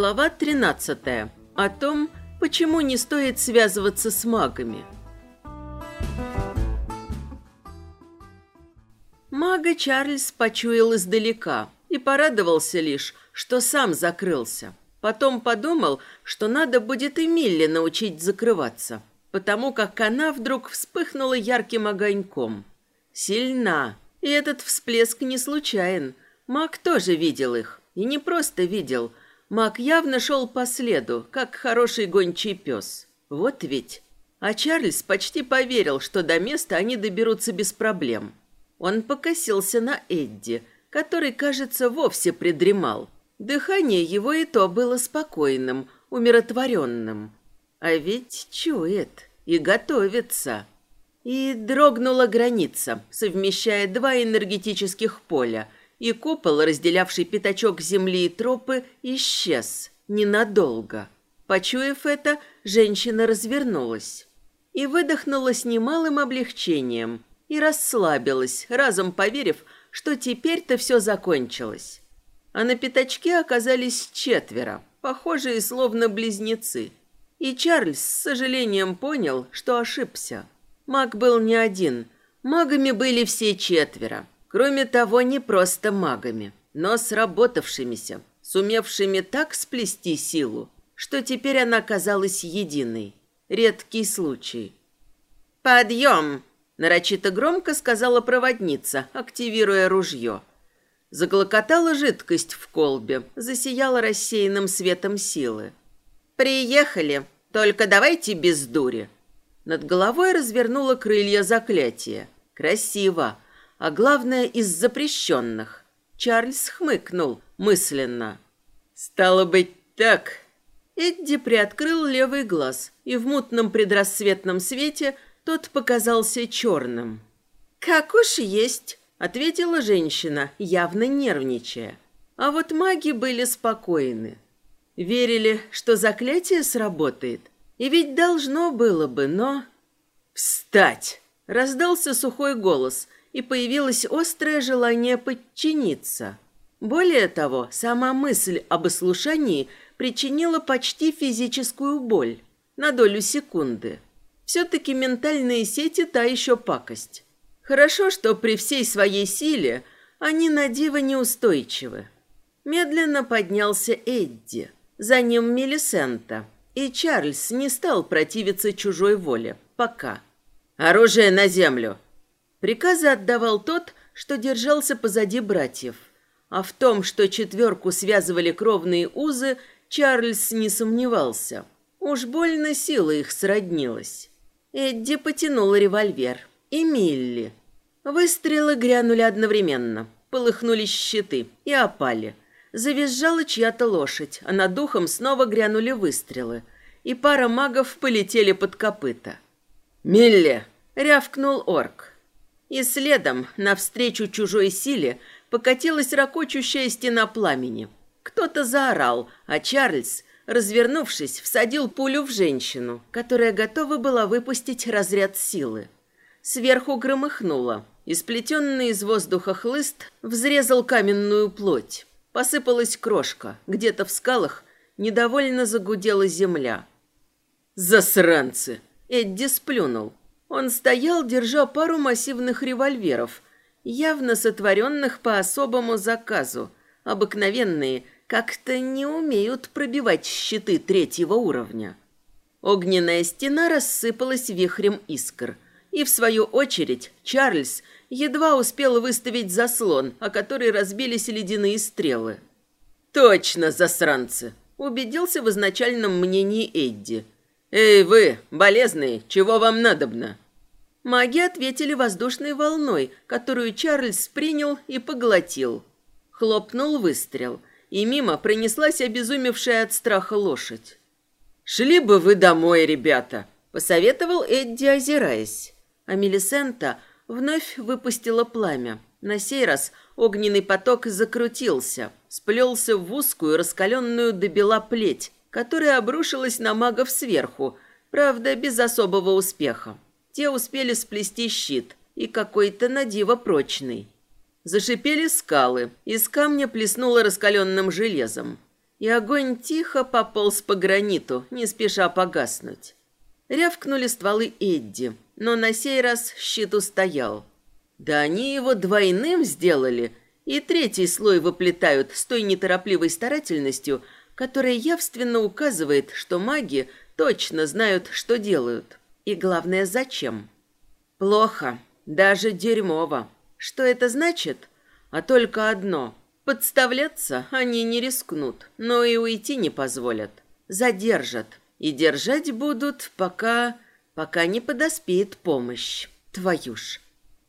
Глава 13. О том, почему не стоит связываться с магами. Мага Чарльз почуял издалека и порадовался лишь, что сам закрылся. Потом подумал, что надо будет и Милли научить закрываться, потому как она вдруг вспыхнула ярким огоньком. Сильна, и этот всплеск не случайен. Маг тоже видел их, и не просто видел. Маг явно шел по следу, как хороший гончий пес. Вот ведь. А Чарльз почти поверил, что до места они доберутся без проблем. Он покосился на Эдди, который, кажется, вовсе придремал. Дыхание его и то было спокойным, умиротворенным. А ведь чует и готовится. И дрогнула граница, совмещая два энергетических поля, и купол, разделявший пятачок земли и тропы, исчез ненадолго. Почуяв это, женщина развернулась и выдохнула с немалым облегчением и расслабилась, разом поверив, что теперь-то все закончилось. А на пятачке оказались четверо, похожие словно близнецы. И Чарльз с сожалением понял, что ошибся. Маг был не один. Магами были все четверо. Кроме того, не просто магами, но сработавшимися, сумевшими так сплести силу, что теперь она казалась единой. Редкий случай. «Подъем!» – нарочито громко сказала проводница, активируя ружье. Заглокотала жидкость в колбе, засияла рассеянным светом силы. «Приехали, только давайте без дури!» Над головой развернула крылья заклятия. Красиво, а главное из запрещенных. Чарльз хмыкнул мысленно. «Стало быть так...» Эдди приоткрыл левый глаз, и в мутном предрассветном свете тот показался черным. «Как уж есть», — ответила женщина, явно нервничая. А вот маги были спокойны. Верили, что заклятие сработает — и ведь должно было бы, но... «Встать!» — раздался сухой голос, и появилось острое желание подчиниться. Более того, сама мысль об ослушании причинила почти физическую боль на долю секунды. Все-таки ментальные сети та еще пакость. Хорошо, что при всей своей силе они на диво неустойчивы. Медленно поднялся Эдди, за ним Мелисента — и Чарльз не стал противиться чужой воле. Пока. «Оружие на землю!» Приказы отдавал тот, что держался позади братьев. А в том, что четверку связывали кровные узы, Чарльз не сомневался. Уж больно сила их сроднилась. Эдди потянул револьвер. И Милли. Выстрелы грянули одновременно. Полыхнули щиты и опали – Завизжала чья-то лошадь, а над духом снова грянули выстрелы, и пара магов полетели под копыта. «Милли!» — рявкнул орк. И следом, навстречу чужой силе, покатилась ракочущая стена пламени. Кто-то заорал, а Чарльз, развернувшись, всадил пулю в женщину, которая готова была выпустить разряд силы. Сверху громыхнуло, и сплетенный из воздуха хлыст взрезал каменную плоть. Посыпалась крошка. Где-то в скалах недовольно загудела земля. «Засранцы!» Эдди сплюнул. Он стоял, держа пару массивных револьверов, явно сотворенных по особому заказу. Обыкновенные как-то не умеют пробивать щиты третьего уровня. Огненная стена рассыпалась вихрем искр. И, в свою очередь, Чарльз – едва успел выставить заслон, о который разбились ледяные стрелы. «Точно, засранцы!» – убедился в изначальном мнении Эдди. «Эй, вы, болезные, чего вам надобно?» Маги ответили воздушной волной, которую Чарльз принял и поглотил. Хлопнул выстрел, и мимо пронеслась обезумевшая от страха лошадь. «Шли бы вы домой, ребята!» – посоветовал Эдди, озираясь. А Мелисента вновь выпустила пламя. На сей раз огненный поток закрутился, сплелся в узкую, раскаленную до бела плеть, которая обрушилась на магов сверху, правда, без особого успеха. Те успели сплести щит, и какой-то надиво прочный. Зашипели скалы, из камня плеснуло раскаленным железом. и огонь тихо пополз по граниту, не спеша погаснуть. Рявкнули стволы Эдди, но на сей раз щит устоял. Да они его двойным сделали, и третий слой выплетают с той неторопливой старательностью, которая явственно указывает, что маги точно знают, что делают. И главное, зачем. Плохо, даже дерьмово. Что это значит? А только одно. Подставляться они не рискнут, но и уйти не позволят. Задержат. И держать будут, пока... пока не подоспеет помощь. Твою ж.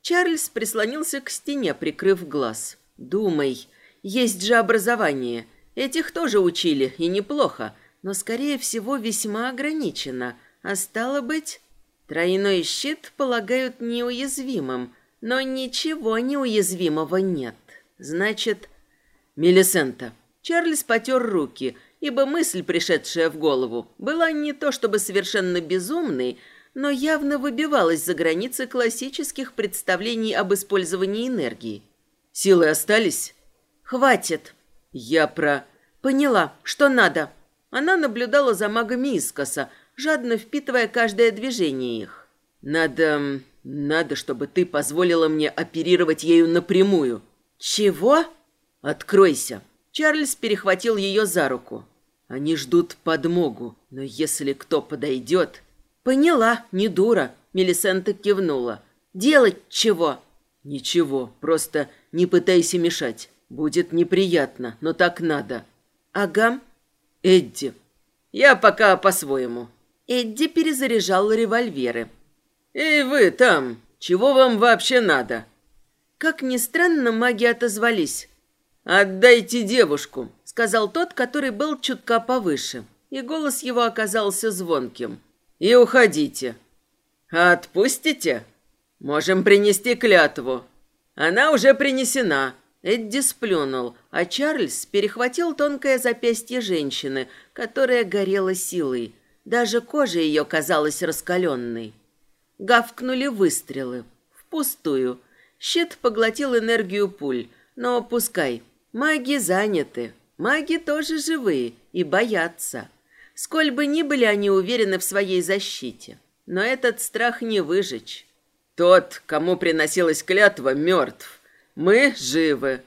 Чарльз прислонился к стене, прикрыв глаз. «Думай, есть же образование. Этих тоже учили, и неплохо, но, скорее всего, весьма ограничено. А стало быть, тройной щит полагают неуязвимым, но ничего неуязвимого нет. Значит, Мелисента. Чарльз потер руки, ибо мысль, пришедшая в голову, была не то чтобы совершенно безумной, но явно выбивалась за границы классических представлений об использовании энергии. Силы остались? Хватит. Я про... Поняла, что надо. Она наблюдала за магами искоса, жадно впитывая каждое движение их. Надо... Надо, чтобы ты позволила мне оперировать ею напрямую. Чего? Откройся. Чарльз перехватил ее за руку. Они ждут подмогу, но если кто подойдет... Поняла, не дура. Мелисента кивнула. Делать чего? Ничего, просто не пытайся мешать. Будет неприятно, но так надо. Ага. Эдди. Я пока по-своему. Эдди перезаряжал револьверы. «Эй, вы там! Чего вам вообще надо?» Как ни странно, маги отозвались. «Отдайте девушку», — сказал тот, который был чутка повыше, и голос его оказался звонким. «И уходите». «Отпустите? Можем принести клятву». «Она уже принесена». Эдди сплюнул, а Чарльз перехватил тонкое запястье женщины, которая горела силой. Даже кожа ее казалась раскаленной. Гавкнули выстрелы. Впустую. Щит поглотил энергию пуль. Но пускай. Маги заняты. Маги тоже живые и боятся. Сколь бы ни были они уверены в своей защите. Но этот страх не выжечь. Тот, кому приносилась клятва, мертв. Мы живы.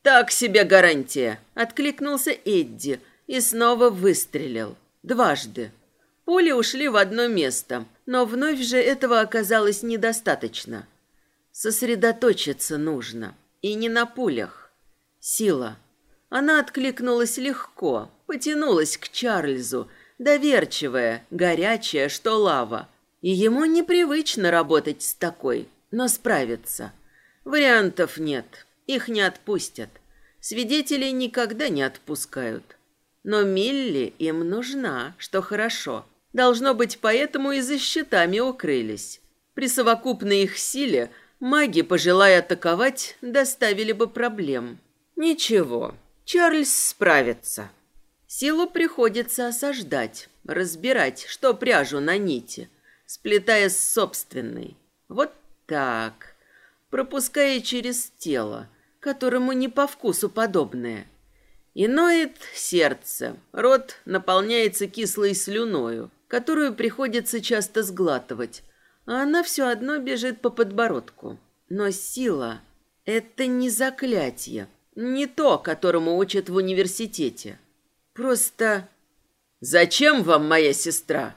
Так себе гарантия. Откликнулся Эдди и снова выстрелил. Дважды. Пули ушли в одно место, но вновь же этого оказалось недостаточно. Сосредоточиться нужно. И не на пулях. Сила. Она откликнулась легко, потянулась к Чарльзу, доверчивая, горячая, что лава. И ему непривычно работать с такой, но справиться. Вариантов нет, их не отпустят. Свидетелей никогда не отпускают. Но Милли им нужна, что хорошо. Должно быть, поэтому и за щитами укрылись. При совокупной их силе маги, пожелая атаковать, доставили бы проблем. Ничего, Чарльз справится. Силу приходится осаждать, разбирать, что пряжу на нити, сплетая с собственной. Вот так, пропуская через тело, которому не по вкусу подобное. И ноет сердце, рот наполняется кислой слюною, которую приходится часто сглатывать, а она все одно бежит по подбородку. Но сила — это не заклятие, не то, которому учат в университете. Просто... «Зачем вам моя сестра?»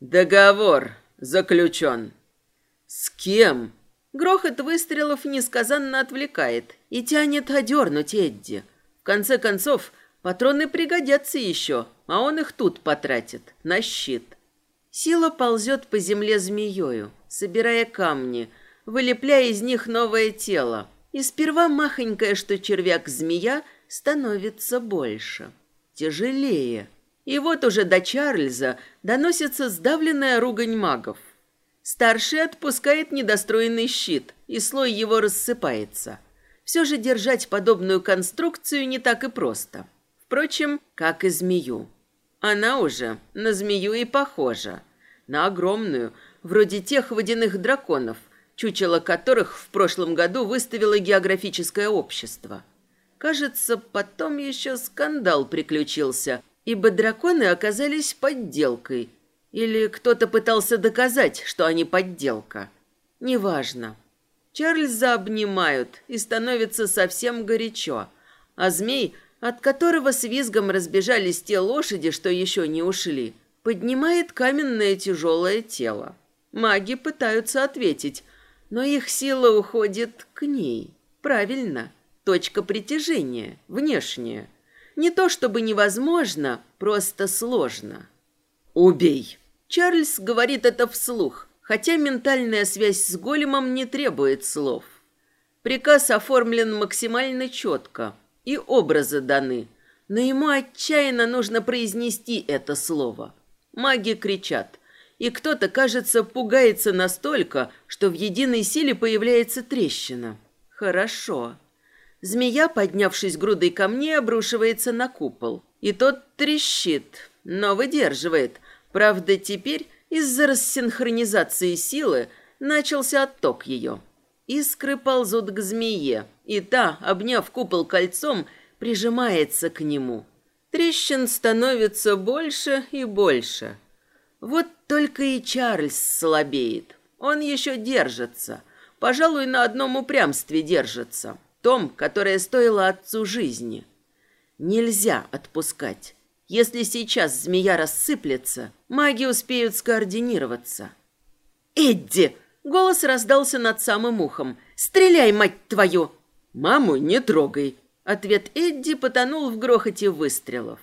«Договор заключен». «С кем?» Грохот выстрелов несказанно отвлекает и тянет одернуть Эдди. В конце концов, Патроны пригодятся еще, а он их тут потратит, на щит. Сила ползет по земле змеёю, собирая камни, вылепляя из них новое тело. И сперва махонькая, что червяк-змея, становится больше, тяжелее. И вот уже до Чарльза доносится сдавленная ругань магов. Старший отпускает недостроенный щит, и слой его рассыпается. Все же держать подобную конструкцию не так и просто. Впрочем, как и змею. Она уже на змею и похожа. На огромную, вроде тех водяных драконов, чучело которых в прошлом году выставило географическое общество. Кажется, потом еще скандал приключился, ибо драконы оказались подделкой. Или кто-то пытался доказать, что они подделка. Неважно. Чарльза обнимают, и становится совсем горячо. А змей, от которого с визгом разбежались те лошади, что еще не ушли, поднимает каменное тяжелое тело. Маги пытаются ответить, но их сила уходит к ней. Правильно. Точка притяжения, внешняя. Не то чтобы невозможно, просто сложно. «Убей!» Чарльз говорит это вслух, хотя ментальная связь с големом не требует слов. Приказ оформлен максимально четко, и образы даны, но ему отчаянно нужно произнести это слово. Маги кричат, и кто-то, кажется, пугается настолько, что в единой силе появляется трещина. Хорошо. Змея, поднявшись грудой камней, обрушивается на купол. И тот трещит, но выдерживает. Правда, теперь из-за рассинхронизации силы начался отток ее. Искры ползут к змее, и та, обняв купол кольцом, прижимается к нему. Трещин становится больше и больше. Вот только и Чарльз слабеет. Он еще держится. Пожалуй, на одном упрямстве держится том, которое стоило отцу жизни. Нельзя отпускать. Если сейчас змея рассыплется, маги успеют скоординироваться. «Эдди!» — голос раздался над самым ухом. «Стреляй, мать твою!» «Маму не трогай!» Ответ Эдди потонул в грохоте выстрелов.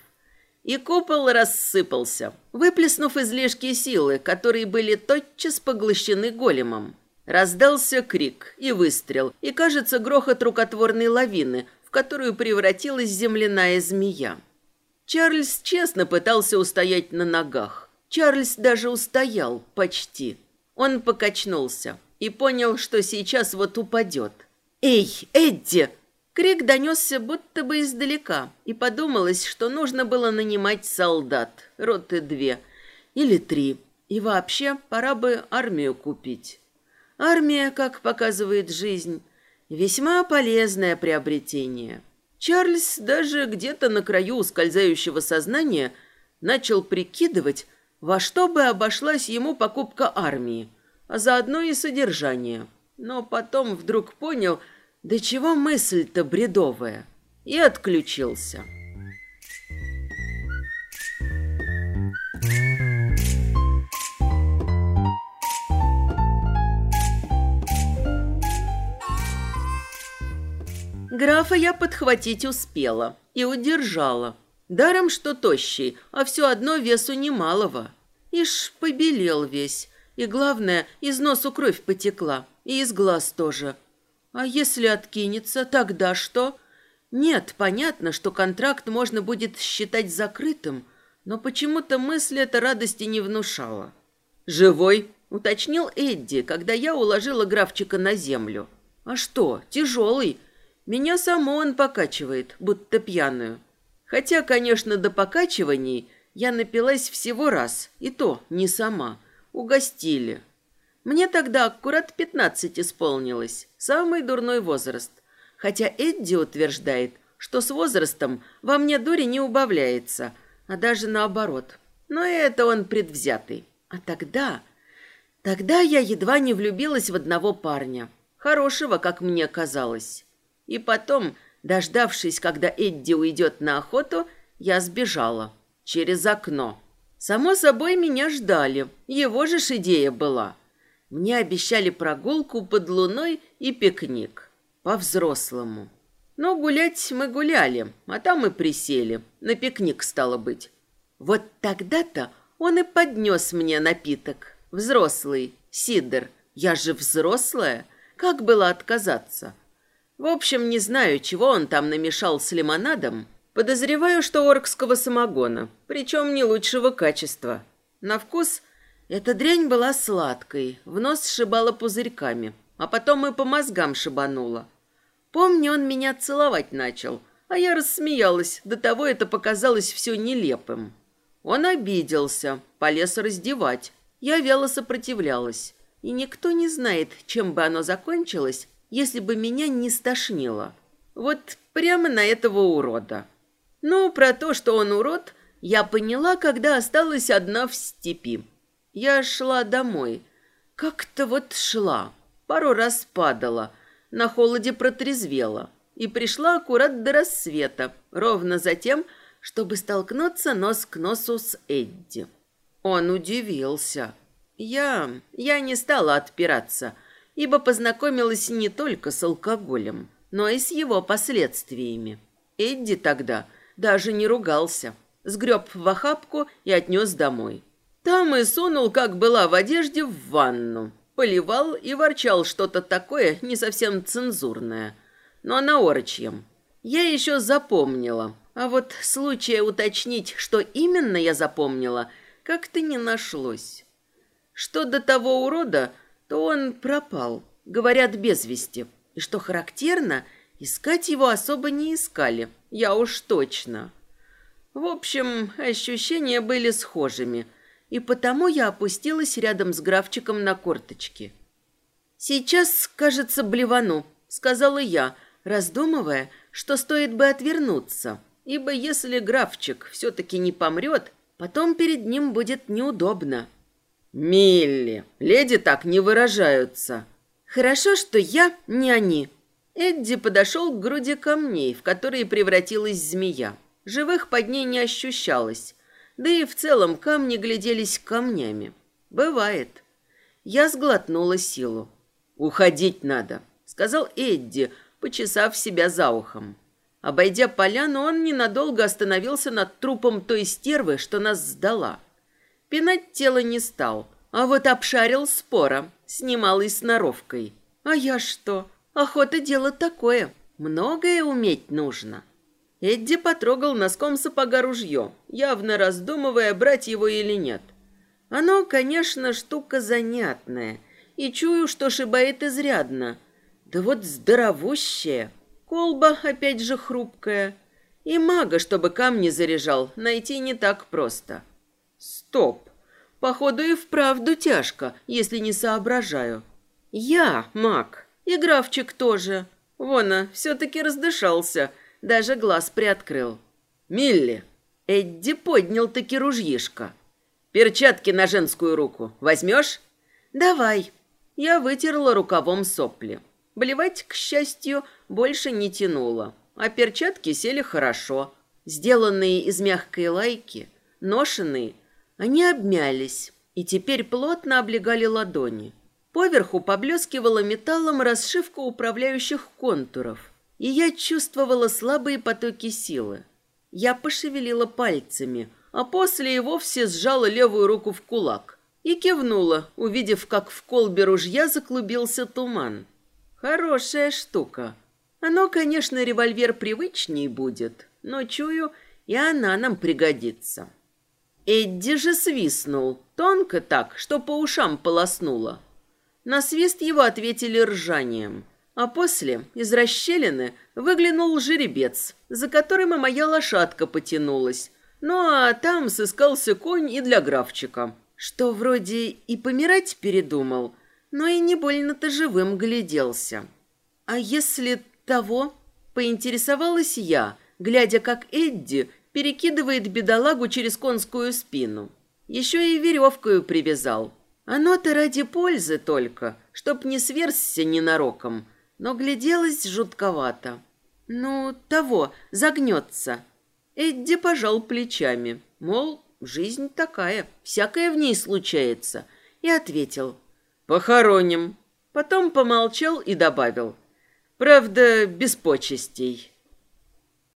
И купол рассыпался, выплеснув излишки силы, которые были тотчас поглощены големом. Раздался крик и выстрел, и, кажется, грохот рукотворной лавины, в которую превратилась земляная змея. Чарльз честно пытался устоять на ногах. Чарльз даже устоял, почти. Он покачнулся и понял, что сейчас вот упадет. «Эй, Эдди!» Крик донесся будто бы издалека, и подумалось, что нужно было нанимать солдат, роты две или три, и вообще пора бы армию купить. Армия, как показывает жизнь, весьма полезное приобретение. Чарльз даже где-то на краю ускользающего сознания начал прикидывать, во что бы обошлась ему покупка армии, а заодно и содержание. Но потом вдруг понял, до чего мысль-то бредовая, и отключился. Графа я подхватить успела и удержала. Даром, что тощий, а все одно весу немалого. Ишь, побелел весь. И главное, из носу кровь потекла, и из глаз тоже. А если откинется, тогда что? Нет, понятно, что контракт можно будет считать закрытым, но почему-то мысль эта радости не внушала. «Живой?» — уточнил Эдди, когда я уложила графчика на землю. «А что, тяжелый?» Меня само он покачивает, будто пьяную. Хотя, конечно, до покачиваний я напилась всего раз, и то не сама. Угостили. Мне тогда аккурат пятнадцать исполнилось, самый дурной возраст. Хотя Эдди утверждает, что с возрастом во мне дури не убавляется, а даже наоборот. Но это он предвзятый. А тогда... Тогда я едва не влюбилась в одного парня. Хорошего, как мне казалось. И потом, дождавшись, когда Эдди уйдет на охоту, я сбежала. Через окно. Само собой, меня ждали. Его же ж идея была. Мне обещали прогулку под луной и пикник. По-взрослому. Но гулять мы гуляли, а там и присели. На пикник стало быть. Вот тогда-то он и поднес мне напиток. Взрослый, сидр. Я же взрослая. Как было отказаться? В общем, не знаю, чего он там намешал с лимонадом. Подозреваю, что оркского самогона, причем не лучшего качества. На вкус эта дрянь была сладкой, в нос сшибала пузырьками, а потом и по мозгам шибанула. Помню, он меня целовать начал, а я рассмеялась, до того это показалось все нелепым. Он обиделся, полез раздевать. Я вяло сопротивлялась, и никто не знает, чем бы оно закончилось, если бы меня не стошнило. Вот прямо на этого урода. Ну, про то, что он урод, я поняла, когда осталась одна в степи. Я шла домой. Как-то вот шла. Пару раз падала. На холоде протрезвела. И пришла аккурат до рассвета. Ровно за тем, чтобы столкнуться нос к носу с Эдди. Он удивился. Я... я не стала отпираться, ибо познакомилась не только с алкоголем, но и с его последствиями. Эдди тогда даже не ругался. Сгреб в охапку и отнес домой. Там и сунул, как была в одежде, в ванну. Поливал и ворчал что-то такое не совсем цензурное, но на орочьем. Я еще запомнила, а вот случая уточнить, что именно я запомнила, как-то не нашлось. Что до того урода, то он пропал, говорят, без вести. И что характерно, искать его особо не искали, я уж точно. В общем, ощущения были схожими, и потому я опустилась рядом с графчиком на корточки. «Сейчас, кажется, блевану», — сказала я, раздумывая, что стоит бы отвернуться ибо если графчик все-таки не помрет, потом перед ним будет неудобно. «Милли, леди так не выражаются». «Хорошо, что я не они». Эдди подошел к груди камней, в которые превратилась змея. Живых под ней не ощущалось, да и в целом камни гляделись камнями. Бывает. Я сглотнула силу. «Уходить надо», — сказал Эдди, почесав себя за ухом. Обойдя поляну, он ненадолго остановился над трупом той стервы, что нас сдала. Пинать тело не стал, а вот обшарил спора, снимал и сноровкой. А я что? Охота дело такое. Многое уметь нужно. Эдди потрогал носком сапога ружье, явно раздумывая, брать его или нет. Оно, конечно, штука занятная, и чую, что шибает изрядно. Да вот здоровущее. Колба опять же хрупкая. И мага, чтобы камни заряжал, найти не так просто. Стоп. Походу и вправду тяжко, если не соображаю. Я маг. И графчик тоже. Вон, а, все-таки раздышался, даже глаз приоткрыл. Милли. Эдди поднял таки ружьишко. Перчатки на женскую руку возьмешь? Давай. Я вытерла рукавом сопли. Блевать, к счастью, больше не тянуло, а перчатки сели хорошо. Сделанные из мягкой лайки, ношенные, они обмялись и теперь плотно облегали ладони. Поверху поблескивала металлом расшивка управляющих контуров, и я чувствовала слабые потоки силы. Я пошевелила пальцами, а после и вовсе сжала левую руку в кулак и кивнула, увидев, как в колбе ружья заклубился туман. Хорошая штука. Оно, конечно, револьвер привычней будет, но чую, и она нам пригодится. Эдди же свистнул, тонко так, что по ушам полоснуло. На свист его ответили ржанием, а после из расщелины выглянул жеребец, за которым и моя лошадка потянулась. Ну а там сыскался конь и для графчика, что вроде и помирать передумал – но и не больно-то живым гляделся. А если того, поинтересовалась я, глядя, как Эдди перекидывает бедолагу через конскую спину. Еще и веревкою привязал. Оно-то ради пользы только, чтоб не сверзся ненароком, но гляделось жутковато. Ну, того, загнется. Эдди пожал плечами, мол, жизнь такая, всякое в ней случается, и ответил – Похороним. Потом помолчал и добавил. Правда, без почестей.